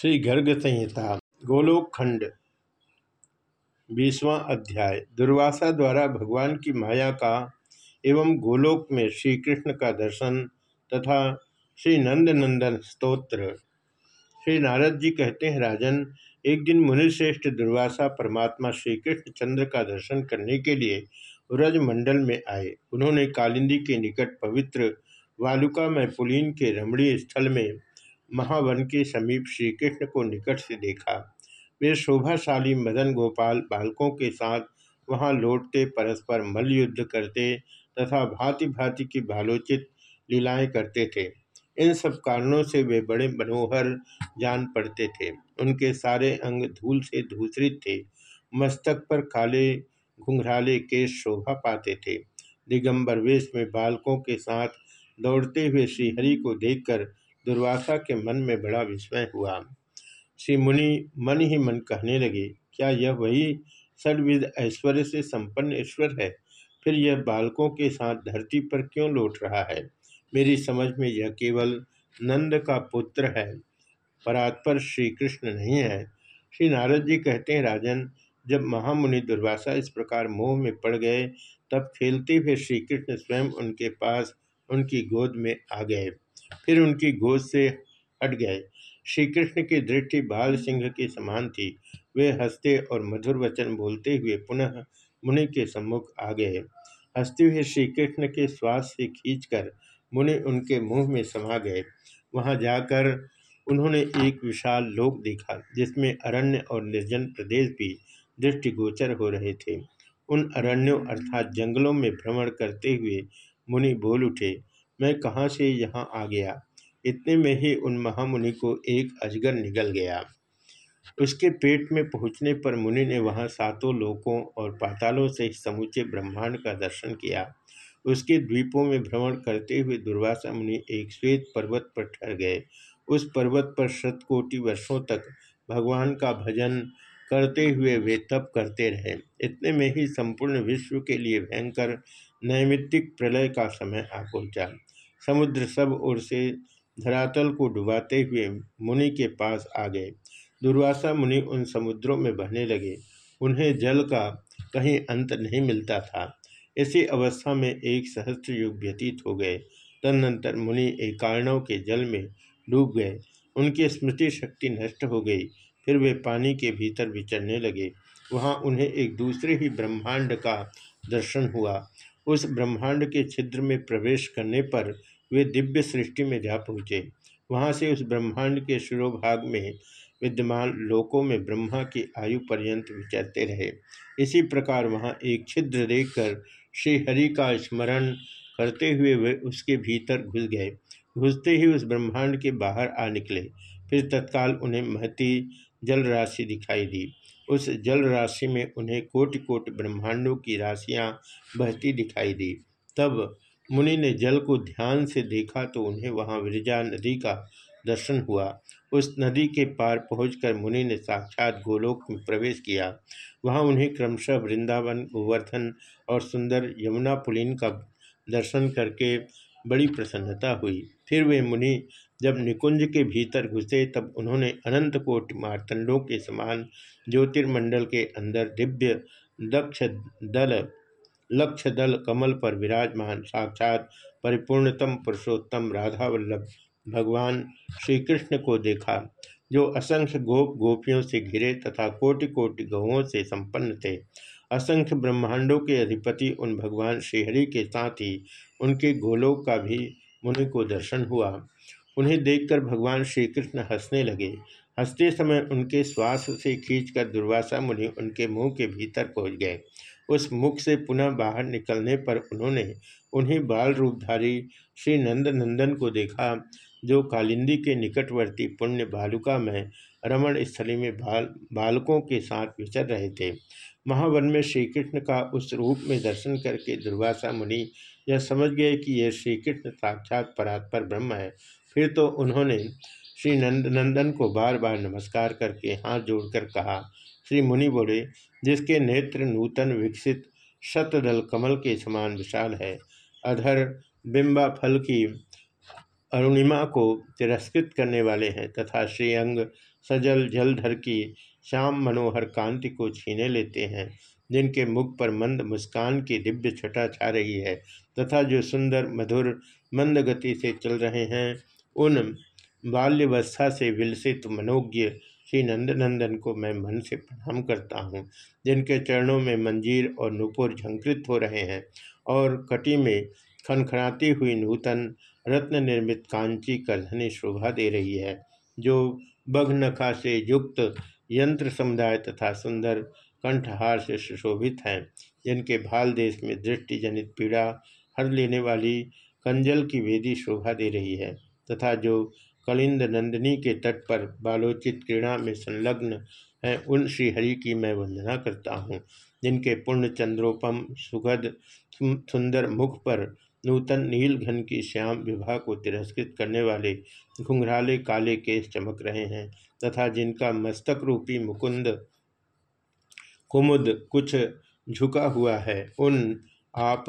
श्री गर्ग संहिता गोलोक खंड बीसवां अध्याय, दुर्वासा द्वारा भगवान की माया का एवं गोलोक में श्री कृष्ण का दर्शन तथा श्री नंद नंदन स्तोत्र। श्री नारद जी कहते हैं, राजन, एक दिन मुनिश्रेष्ठ दुर्वासा परमात्मा श्री कृष्ण चंद्र का दर्शन करने के लिए व्रज मंडल में आए। उन्होंने कालिंदी के निकट पवित्र वालुका में पुलीन के रमणीय स्थल में महावन के समीप श्री कृष्ण को निकट से देखा। वे शोभाशाली मदन गोपाल बालकों के साथ वहाँ लौटते परस्पर मल्लयुद्ध करते तथा भांति भांति की भालोचित लीलाएँ करते थे। इन सब कारणों से वे बड़े मनोहर जान पड़ते थे। उनके सारे अंग धूल से धूसरित थे। मस्तक पर काले घुंघराले केश शोभा पाते थे। दिगंबर वेश में बालकों के साथ दौड़ते हुए श्रीहरि को देखकर दुर्वासा के मन में बड़ा विस्मय हुआ। श्री मुनि मन ही मन कहने लगे, क्या यह वही षडविध ऐश्वर्य से संपन्न ईश्वर है? फिर यह बालकों के साथ धरती पर क्यों लौट रहा है? मेरी समझ में यह केवल नंद का पुत्र है परात्पर श्री कृष्ण नहीं है। श्री नारद जी कहते हैं, राजन, जब महामुनि दुर्वासा इस प्रकार मोह में पड़ गए, तब खेलते हुए श्री कृष्ण स्वयं उनके पास उनकी गोद में आ गए। फिर उनकी गोद से हट गए। श्री कृष्ण की दृष्टि बाल सिंह के समान थी। वे हँसते और मधुर वचन बोलते हुए पुनः मुनि के सम्मुख आ गए। हँसते हुए श्री कृष्ण के श्वास से खींचकर मुनि उनके मुँह में समा गए। वहाँ जाकर उन्होंने एक विशाल लोक देखा, जिसमें अरण्य और निर्जन प्रदेश भी दृष्टिगोचर हो रहे थे। उन अरण्यों अर्थात जंगलों में भ्रमण करते हुए मुनि बोल उठे, मैं कहाँ से यहाँ आ गया? इतने में ही उन महामुनि को एक अजगर निगल गया। उसके पेट में पहुँचने पर मुनि ने वहाँ सातों लोकों और पातालों से समूचे ब्रह्मांड का दर्शन किया। उसके द्वीपों में भ्रमण करते हुए दुर्वासा मुनि एक श्वेत पर्वत पर ठहर गए। उस पर्वत पर शतकोटि वर्षों तक भगवान का भजन करते हुए वे तप करते रहे। इतने में ही संपूर्ण विश्व के लिए भयंकर नैमित्तिक प्रलय का समय आ पहुँचा। समुद्र सब ओर से धरातल को डुबाते हुए मुनि के पास आ गए। दुर्वासा मुनि उन समुद्रों में बहने लगे। उन्हें जल का कहीं अंत नहीं मिलता था। इसी अवस्था में एक सहस्त्र युग व्यतीत हो गए। तदनंतर मुनि एकाणव के जल में डूब गए। उनकी स्मृति शक्ति नष्ट हो गई। फिर वे पानी के भीतर विचरने लगे। वहाँ उन्हें एक दूसरे ही ब्रह्मांड का दर्शन हुआ। उस ब्रह्मांड के छिद्र में प्रवेश करने पर वे दिव्य सृष्टि में जा पहुँचे। वहाँ से उस ब्रह्मांड के शिरोभाग में विद्यमान लोकों में ब्रह्मा की आयु पर्यंत विचरते रहे। इसी प्रकार वहाँ एक छिद्र देखकर श्रीहरि का स्मरण करते हुए वे उसके भीतर घुस गए। घुसते ही उस ब्रह्मांड के बाहर आ निकले। फिर तत्काल उन्हें महती जल राशि दिखाई दी। उस जल राशि में उन्हें कोटि कोटि ब्रह्मांडों की राशियाँ बहती दिखाई दी। तब मुनि ने जल को ध्यान से देखा तो उन्हें वहाँ विरजा नदी का दर्शन हुआ। उस नदी के पार पहुंचकर मुनि ने साक्षात गोलोक में प्रवेश किया। वहाँ उन्हें क्रमशः वृंदावन, गोवर्धन और सुंदर यमुना पुलिन का दर्शन करके बड़ी प्रसन्नता हुई। फिर वे मुनि जब निकुंज के भीतर घुसे तब उन्होंने अनंत कोटि मारतंडों के समान ज्योतिर्मंडल के अंदर दिव्य दक्ष दल लक्ष्य दल कमल पर विराजमान, साक्षात परिपूर्णतम पुरुषोत्तम राधा वल्लभ भगवान श्री कृष्ण को देखा, जो असंख्य गोप गोपियों से घिरे तथा कोटि कोटि गौों से संपन्न थे। असंख्य ब्रह्मांडों के अधिपति उन भगवान श्रीहरि के साथ ही उनके गोलोक का भी मुनि को दर्शन हुआ। उन्हें देखकर भगवान श्री कृष्ण हंसने लगे। हँसते समय उनके श्वास से खींचकर दुर्वासा मुनि उनके मुँह के भीतर पहुँच गए। उस मुख से पुनः बाहर निकलने पर उन्होंने उन्हें बाल रूपधारी श्री नंद नंदन को देखा, जो कालिंदी के निकटवर्ती पुण्य बालुका में रमण स्थली में बाल, बालकों के साथ विचर रहे थे। महावन में श्री कृष्ण का उस रूप में दर्शन करके दुर्वासा मुनि यह समझ गए कि यह श्री कृष्ण साक्षात परात्पर ब्रह्म है। फिर तो उन्होंने श्री नंद, नंदन को बार बार नमस्कार करके हाथ जोड़कर कहा। श्री मुनि बोले, जिसके नेत्र नूतन, विकसित शतदल कमल के समान विशाल है, अधर बिंबा फल की अरुणिमा को तिरस्कृत करने वाले हैं तथा श्रीअंग सजल जलधर की श्याम मनोहर कांति को छीने लेते हैं, जिनके मुख पर मंद मुस्कान की दिव्य छटा छा रही है तथा जो सुंदर, मधुर मंद गति से चल रहे हैं उन बाल्यवस्था से विलसित मनोज्ञ श्री नंदनंदन को मैं मन से प्रणाम करता हूँ, जिनके चरणों में मंजीर और नुपुर झंकृत हो रहे हैं और कटी में खनखनाती हुई नूतन रत्न निर्मित कांची करधनी शोभा दे रही है, जो बघनखा से युक्त यंत्र समुदाय तथा सुंदर कंठहार से सुशोभित हैं, जिनके भाल देश में दृष्टि जनित पीड़ा हर लेने वाली कंजल की वेदी शोभा दे रही है। तथा जो कलिंद नंदिनी के तट पर बालोचित क्रीड़ा में संलग्न है, उन श्रीहरि की मैं वंदना करता हूँ, जिनके पूर्ण चंद्रोपम सुगध सुंदर मुख पर नूतन नील घन की श्याम विवाह को तिरस्कृत करने वाले घुंघराले काले केस चमक रहे हैं तथा जिनका मस्तक रूपी मुकुंद कुमुद कुछ झुका हुआ है, उन आप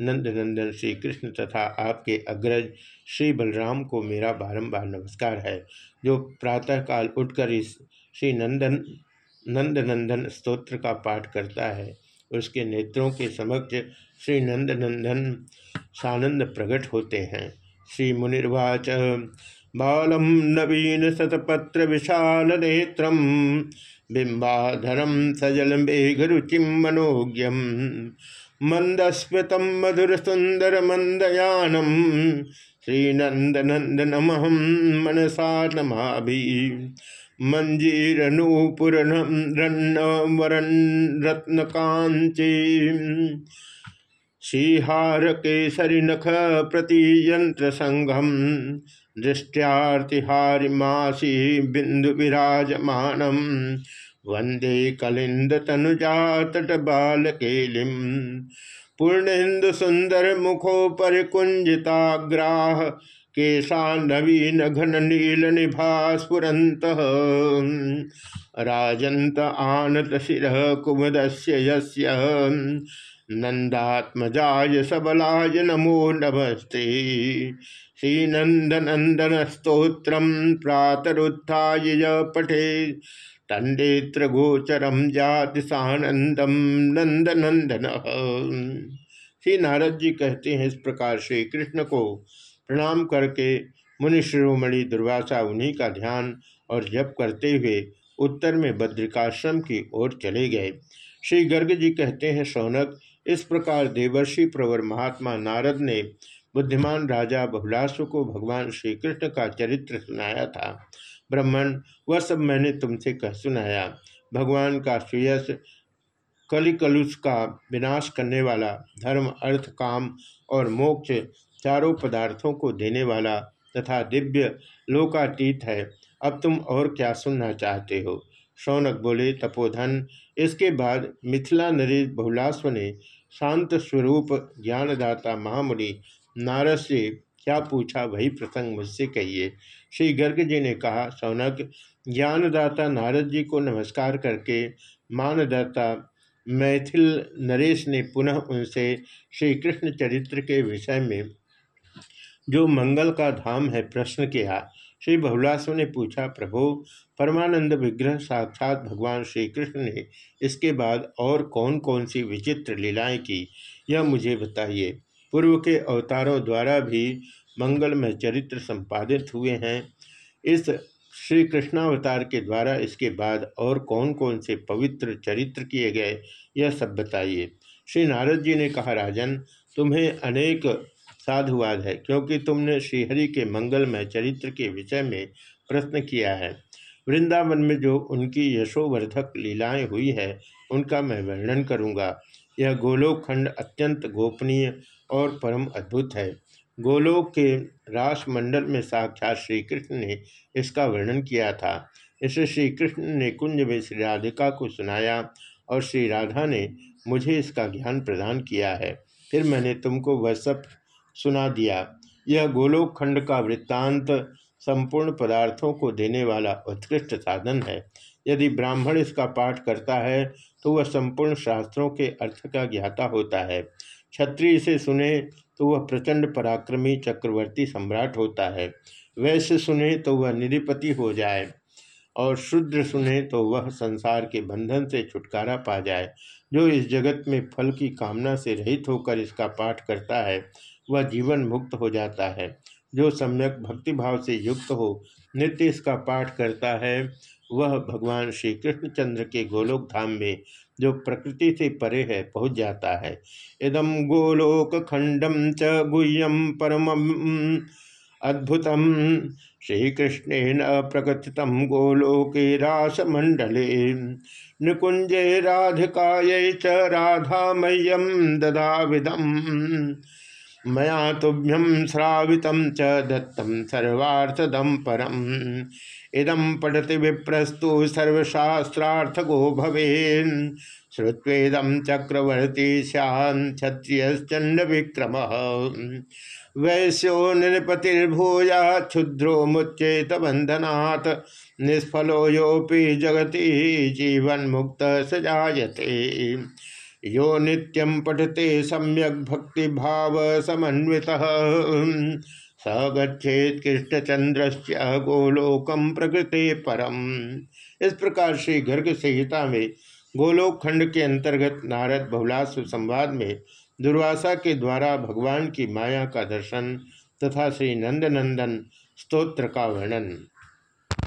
नंदनंदन श्री कृष्ण तथा आपके अग्रज श्री बलराम को मेरा बारंबार नमस्कार है। जो प्रातःकाल उठकर इस श्री नंदन, नंदनंदन स्तोत्र का पाठ करता है, उसके नेत्रों के समक्ष श्री नंदनंदन सानंद प्रकट होते हैं। श्री मुनिर्वाच, बालम नवीन शतपत्र विशाल नेत्र बिंबाधरम सजल मेघरुचिम मनोज्ञम। मंदस्मृत मधुर सुंदर मंदयानम श्रीनंदनंदनमहम मनसा नमाभि मंजीरनूपुरन्न रत्नकांची श्रीहार केसरी नख प्रतियंत्र संघम दृष्टियातिहारिमासी बिंदु विराजमानम वंदे कलिंद तनुजा तट बाल केलिम पूर्णेन्दु सुंदर मुखो पर कुंजिताग्राह केशा नवीन घन नील निभा स्फुरंत राजंत आनत शिर कुमुद से नंदात्मजाय सबलाय नमो नमस्ते। श्रीनंदनंदन स्त्रोत्र प्रातरुत्थाय पठे। तंडेत्र गोचरम जाति सानंदम नंदनंदन श्री नारद जी कहते हैं, इस प्रकार श्री कृष्ण को प्रणाम करके मुनि शिरोमणि दुर्वासा उन्हीं का ध्यान और जप करते हुए उत्तर में बद्रिकाश्रम की ओर चले गए। श्री गर्ग जी कहते हैं शौनक इस प्रकार देवर्षि प्रवर महात्मा नारद ने बुद्धिमान राजा बहुलासु को भगवान श्री कृष्ण का चरित्र सुनाया था। ब्राह्मण, वह सब मैंने तुमसे कह सुनाया। भगवान का सुयस, कलिकलुष का विनाश करने वाला धर्म, अर्थ, काम और मोक्ष चारों पदार्थों को देने वाला तथा दिव्य लोकातीत है। अब तुम और क्या सुनना चाहते हो? शौनक बोले, तपोधन, इसके बाद मिथिला नरेश बहुलास्व ने शांत स्वरूप ज्ञानदाता महामुनि नारद से क्या पूछा, वही प्रसंग मुझसे कहिए। श्री गर्ग जी ने कहा, सौनक, ज्ञानदाता नारद जी को नमस्कार करके मानदाता मैथिल नरेश ने पुनः उनसे श्री कृष्ण चरित्र के विषय में जो मंगल का धाम है प्रश्न किया। श्री बहुलासव ने पूछा, प्रभु, परमानंद विग्रह साक्षात भगवान श्री कृष्ण ने इसके बाद और कौन कौन सी विचित्र लीलाएँ की? यह मुझे बताइए। पूर्व के अवतारों द्वारा भी मंगलमय चरित्र संपादित हुए हैं। इस श्री कृष्णावतार के द्वारा इसके बाद और कौन कौन से पवित्र चरित्र किए गए, यह सब बताइए। श्री नारद जी ने कहा, राजन, तुम्हें अनेक साधुवाद है, क्योंकि तुमने श्रीहरि के मंगलमय चरित्र के विषय में प्रश्न किया है। वृंदावन में जो उनकी यशोवर्धक लीलाएँ हुई है, उनका मैं वर्णन करूँगा। यह गोलोक खंड अत्यंत गोपनीय और परम अद्भुत है। गोलोक के रासमंडल में साक्षात श्री कृष्ण ने इसका वर्णन किया था। इसे श्री कृष्ण ने कुंज में श्री राधिका को सुनाया और श्री राधा ने मुझे इसका ज्ञान प्रदान किया है। फिर मैंने तुमको वह सब सुना दिया। यह गोलोक खंड का वृत्तांत संपूर्ण पदार्थों को देने वाला उत्कृष्ट साधन है। यदि ब्राह्मण इसका पाठ करता है तो वह संपूर्ण शास्त्रों के अर्थ का ज्ञाता होता है। क्षत्रिय से सुने तो वह प्रचंड पराक्रमी चक्रवर्ती सम्राट होता है। वैश्य सुने तो वह निधिपति हो जाए और शुद्र सुने तो वह संसार के बंधन से छुटकारा पा जाए। जो इस जगत में फल की कामना से रहित होकर इसका पाठ करता है, वह जीवन मुक्त हो जाता है। जो सम्यक भक्तिभाव से युक्त हो, नित्य इसका पाठ करता है, वह भगवान श्री कृष्णचंद्र के गोलोक धाम में जो प्रकृति से परे है, पहुँच जाता है। इदम गोलोक खंडम च गुह्यम परम अद्भुत। श्रीकृष्णेन प्रकथित गोलोके रासमंडले निकुंजे राधिकाय च राधामय्यम ददाविदम। मया तुभ्यम श्रावित च दत्तम सर्वार्थदम परम। इदम पठति विप्रस्तु सर्वशास्त्रार्थको भवे श्रुत्वेदम चक्रवर्ती सैन क्षत्रियचंड विक्रम वैश्यो नृपतिर्भूया, क्षुद्रो मुच्चेत बंधनात् निष्फलो योपि जगति जीवन मुक्त सजायते यो नित्यं पठते सम्यक भक्ति भाव समन्वित स गच्छेत कृष्णचंद्र गोलोकम प्रकृति परम। इस प्रकार श्री गर्ग संहिता में गोलोक खंड के अंतर्गत नारद बहुलास्व संवाद में दुर्वासा के द्वारा भगवान की माया का दर्शन तथा श्री नंदनंदन स्तोत्र का वर्णन।